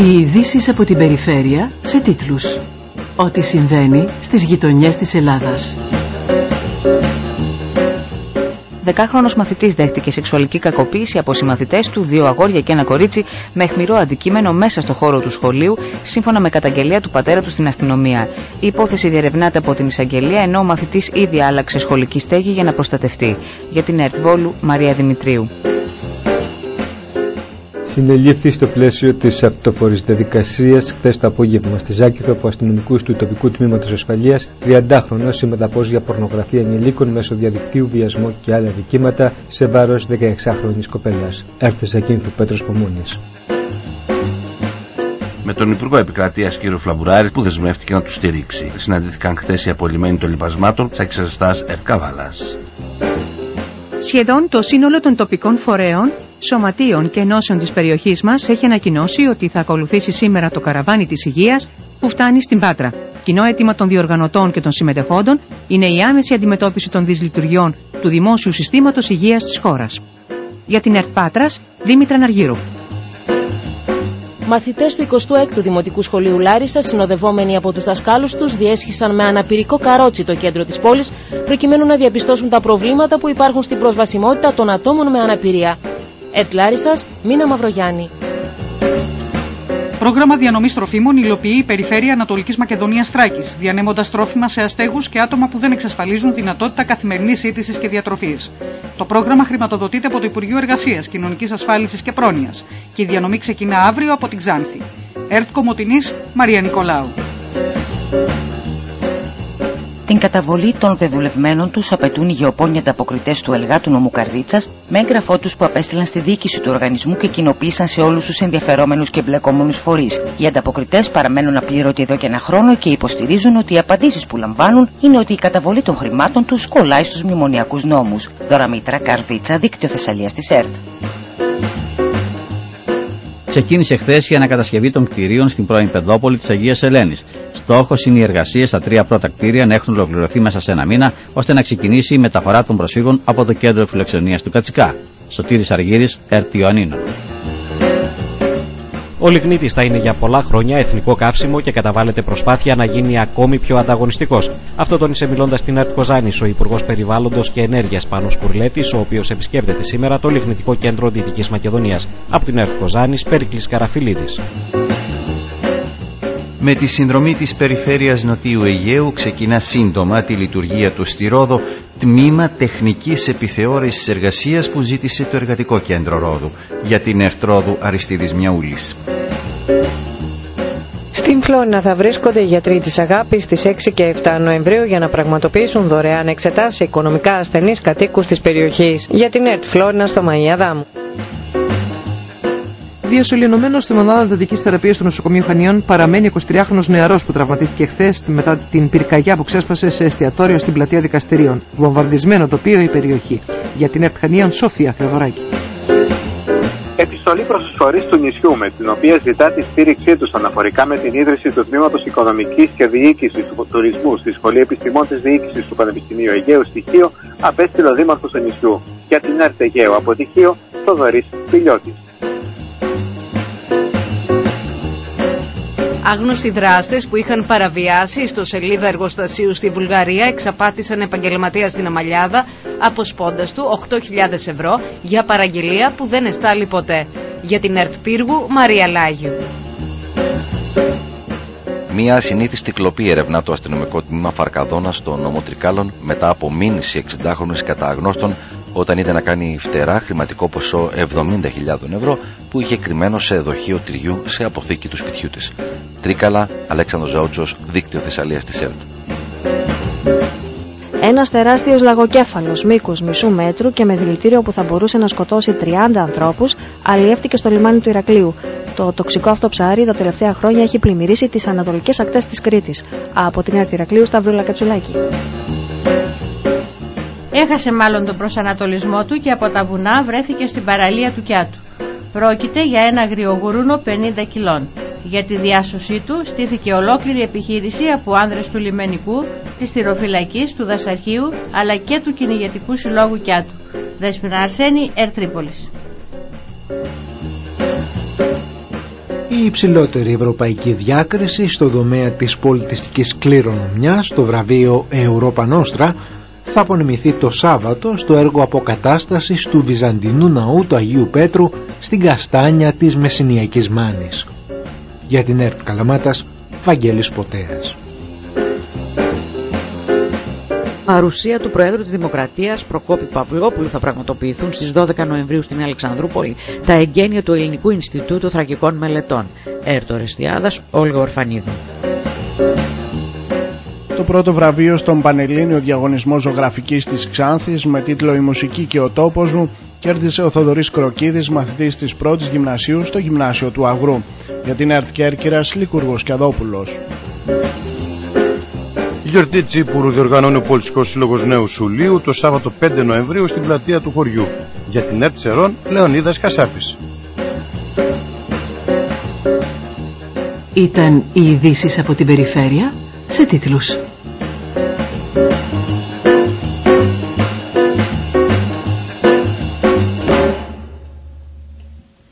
Οι ειδήσεις από την περιφέρεια σε τίτλους. Ό,τι συμβαίνει στις γειτονιές της Ελλάδας. Δεκάχρονος μαθητής δέχτηκε σεξουαλική κακοποίηση από συμμαθητές του, δύο αγόρια και ένα κορίτσι, με αιχμηρό αντικείμενο μέσα στο χώρο του σχολείου, σύμφωνα με καταγγελία του πατέρα του στην αστυνομία. Η υπόθεση διερευνάται από την εισαγγελία, ενώ ο μαθητής ήδη άλλαξε σχολική στέγη για να προστατευτεί. Για την ΕΡΤ Βόλου, Μαρία Δημητρίου συνελήφθη στο πλαίσιο της αυτοφορής διαδικασίας χθες το απόγευμα στη Ζάκηθο από αστυνομικούς του τοπικού τμήματος ασφαλείας 30χρονο συμμεταπό για πορνογραφία ενηλίκων μέσω διαδικτύου, βιασμό και άλλα δικήματα σε βάρος 16χρονη κοπέλας. Έρθε Ζακίνθου Πέτρος Πομούνη. Με τον Υπουργό Επικρατείας κ. Φλαμπουράρη που δεσμεύτηκε να τους στηρίξει. Συναντήθηκαν χθες οι απολυμμένοι των λοιπασμάτων της εξεταστάς Ευκαβάλας. Σχεδόν το σύνολο των τοπικών φορέων, σωματείων και ενώσεων της περιοχής μας έχει ανακοινώσει ότι θα ακολουθήσει σήμερα το καραβάνι της υγείας που φτάνει στην Πάτρα. Κοινό αίτημα των διοργανωτών και των συμμετεχόντων είναι η άμεση αντιμετώπιση των δυσλειτουργιών του δημόσιου συστήματος υγείας της χώρας. Για την ΕΡΤ Πάτρας, Δήμητρα Ναργύρου. Μαθητές του 26ου Δημοτικού Σχολείου Λάρισας, συνοδευόμενοι από τους δασκάλους τους, διέσχισαν με αναπηρικό καρότσι το κέντρο της πόλης, προκειμένου να διαπιστώσουν τα προβλήματα που υπάρχουν στην προσβασιμότητα των ατόμων με αναπηρία. Ετ Λάρισας, Μίνα Μαυρογιάννη. Πρόγραμμα διανομής τροφίμων υλοποιεί η Περιφέρεια Ανατολικής Μακεδονίας Τράκη, διανέμοντας τρόφιμα σε αστέγους και άτομα που δεν εξασφαλίζουν δυνατότητα καθημερινής σύντησης και διατροφής. Το πρόγραμμα χρηματοδοτείται από το Υπουργείο Εργασίας, Κοινωνικής Ασφάλισης και Πρόνοιας και η διανομή ξεκινά αύριο από την Ξάνθη. ΕΡΤ Κομωτινής, Μαρία Νικολάου. Την καταβολή των δεδουλευμένων τους απαιτούν οι γεωπόνοι ανταποκριτές του ΕΛΓΑ του νομού Καρδίτσας με έγγραφό τους που απέστειλαν στη διοίκηση του οργανισμού και κοινοποίησαν σε όλους τους ενδιαφερόμενους και εμπλεκόμενους φορείς. Οι ανταποκριτές παραμένουν απλήρωτοι εδώ και ένα χρόνο και υποστηρίζουν ότι οι απαντήσεις που λαμβάνουν είναι ότι η καταβολή των χρημάτων τους κολλάει στους μνημονιακούς νόμους. Δωραμήτρα Καρδίτσα, δίκτυο Θεσσαλίας της ΕΡΤ ξεκίνησε χθες η ανακατασκευή των κτηρίων στην πρώην Πεδόπολη της Αγίας Ελένης. Στόχος είναι οι εργασίε στα τρία πρώτα κτίρια να έχουν ολοκληρωθεί μέσα σε ένα μήνα, ώστε να ξεκινήσει η μεταφορά των προσφύγων από το κέντρο φιλοξενίας του Κατσικά. Σωτήρης Αργύρης, Ερτ ο λιγνίτης θα είναι για πολλά χρόνια εθνικό καύσιμο και καταβάλλεται προσπάθεια να γίνει ακόμη πιο ανταγωνιστικός. Αυτό τόνισε μιλώντας στην ΕΡΤ Κοζάνης ο Υπουργός Περιβάλλοντος και Ενέργειας Πάνος Κουρλέτης, ο οποίος επισκέπτεται σήμερα το Λιγνητικό Κέντρο Δυτικής Μακεδονίας. Από την ΕΡΤ Κοζάνης, Πέρικλη Καραφιλίδης. Με τη συνδρομή της Περιφέρειας Νοτιού Αιγαίου ξεκινά σύντομα τη λειτουργία του στη Ρόδο τμήμα τεχνικής επιθεώρησης εργασίας που ζήτησε το Εργατικό Κέντρο Ρόδου για την Ερτρόδου Αριστίδης Μιαούλης. Στην Φλόρινα θα βρίσκονται οι γιατροί της Αγάπης στις 6 και 7 Νοεμβρίου για να πραγματοποιήσουν δωρεάν εξετάσεις οικονομικά ασθενείς κατοίκους της περιοχής για την ΕΡΤ Φλόρινα στο Μαϊαδάμου. Διασωληνωμένος στη μονάδα εντατική θεραπείας του νοσοκομείου Χανίων παραμένει 23χρονο νεαρός που τραυματίστηκε χθες μετά την πυρκαγιά που ξέσπασε σε εστιατόριο στην πλατεία δικαστηρίων. Βομβαρδισμένο τοπίο η περιοχή. Για την ΕΡΤ Χανίων, Σοφία Θεοδωράκη. Επιστολή προς τους φορείς του νησιού, με την οποία ζητά τη στήριξή τους αναφορικά με την ίδρυση του Τμήματος Οικονομικής και Διοίκησης του Τουρισμού στη Σχολή Επιστημών της Διοίκησης του Πανεπιστημίου Αιγαίου στοιχείο, απέστειλε ο Δήμαρχος του νησιού. Για την ΕΡΤ Αιγαίου από τυχείο, Θοδωρής Πιλιώτη. Άγνωστοι δράστες που είχαν παραβιάσει στο σελίδα εργοστασίου στη Βουλγαρία εξαπάτησαν επαγγελματία στην Αμαλιάδα αποσπώντας του 8.000 ευρώ για παραγγελία που δεν εστάλει ποτέ. Για την ΕΡΤ Πύργου, Μαρία Λάγιου. Μία ασυνήθιστη κλοπή ερευνά το αστυνομικό τμήμα Φαρκαδόνα στο νόμο Τρικάλων μετά από μήνυση 60χρονη κατά αγνώστων όταν είδε να κάνει φτερά χρηματικό ποσό 70.000 ευρώ που είχε κρυμμένο σε δοχείο τυριού σε αποθήκη του σπιτιού της. Τρίκαλα, Αλέξανδρος Ζαούτσος, δίκτυο Θεσσαλίας της ΕΡΤ. Ένας τεράστιος λαγοκέφαλος μήκου μισού μέτρου και με δηλητήριο που θα μπορούσε να σκοτώσει 30 ανθρώπους αλλιεύτηκε στο λιμάνι του Ηρακλείου. Το τοξικό αυτό ψάρι τα τελευταία χρόνια έχει πλημμυρίσει τις ανατολικές ακτές της Κρήτης. Από την ΕΡΤ Ηρακλείου, Σταυρούλα Κατσουλάκη. Έχασε μάλλον τον προσανατολισμό του και από τα βουνά βρέθηκε στην παραλία του Κιάτου. Πρόκειται για ένα αγριογουρούνο 50 κιλών. Για τη διάσωσή του στήθηκε ολόκληρη επιχείρηση από άνδρες του λιμενικού, της θηροφυλακής, του δασαρχείου αλλά και του κυνηγετικού συλλόγου Κιάτου. Δέσποινα Αρσένη, Ερτρίπολης. η υψηλότερη ευρωπαϊκή διάκριση στο τομέα της πολιτιστικής κληρονομιάς, το βραβείο Europa Nostra, θα απονεμηθεί το Σάββατο στο έργο αποκατάστασης του Βυζαντινού ναού του Αγίου Πέτρου στην Καστάνια της Μεσσηνιακής Μάνης. Για την ΕΡΤ Καλαμάτας, Βαγγέλης Ποτέας. Παρουσία του Προέδρου της Δημοκρατίας Προκόπη Παυλόπουλου θα πραγματοποιηθούν στις 12 Νοεμβρίου στην Αλεξανδρούπολη τα εγγένεια του Ελληνικού Ινστιτούτου Θρακικών Μελετών. Έρτο Ρεστιάδας, Όλγα Ορφανίδου. Το πρώτο βραβείο στον Πανελλήνιο Διαγωνισμό Ζωγραφικής της Ξάνθης με τίτλο «Η μουσική και ο τόπος μου» κέρδισε ο Θοδωρής Κροκίδης, μαθητής της πρώτης γυμνασίου στο γυμνάσιο του Αγρού. Για την ΕΡΤ Κέρκυρας, Λικούργος Κιαδόπουλος. Η γιορτή Τσίπουρου διοργανώνει ο Πολιτικό Σύλλογος Νέου Σουλίου το Σάββατο 5 Νοεμβρίου στην πλατεία του χωριού. Για την ΕΡΤ Σερών, Λεωνίδας Κασάπης. Ήταν οι ειδήσει από την περιφέρεια; Σε τίτλους.